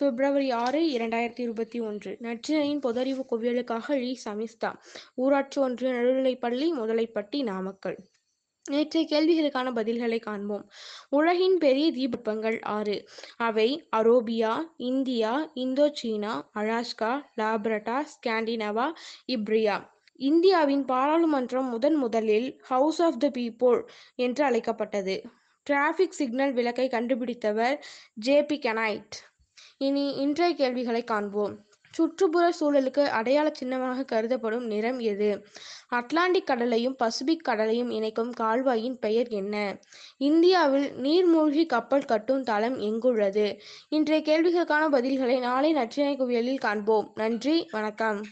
பிப்ரவரி ஆறு இரண்டாயிரத்தி இருபத்தி ஒன்று. நற்றினையின் பொதறிவு குவியலுக்காக லி சமிஸ்தா. ஊராட்சி ஒன்றிய நடுநிலைப்பள்ளி முதலைப்பட்டி நாமக்கல். நேற்றைய கேள்விகளுக்கான பதில்களை காண்போம். உலகின் பெரிய தீபங்கள் ஆறு. அவை Arabia India Indochina Alaska Labrador Scandinavia Iberia. இந்தியாவின் பாராளுமன்றம் முதன் முதலில் ஹவுஸ் ஆஃப் த பீப்புள் என்று அழைக்கப்பட்டது. டிராஃபிக் சிக்னல் விளக்கை கண்டுபிடித்தவர் ஜே பி கெனைட் இனி இன்றைய கேள்விகளை காண்போம். சுற்றுப்புற சூழலுக்கு அடையாள சின்னமாக கருதப்படும் நிறம் எது? அட்லாண்டிக் கடலையும் பசிபிக் கடலையும் இணைக்கும் கால்வாயின் பெயர் என்ன? இந்தியாவில் நீர்மூழ்கி கப்பல் கட்டும் தளம் எங்குள்ளது? இன்றைய கேள்விகளுக்கான பதில்களை நாளை நற்றினை குவியலில் காண்போம். நன்றி வணக்கம்.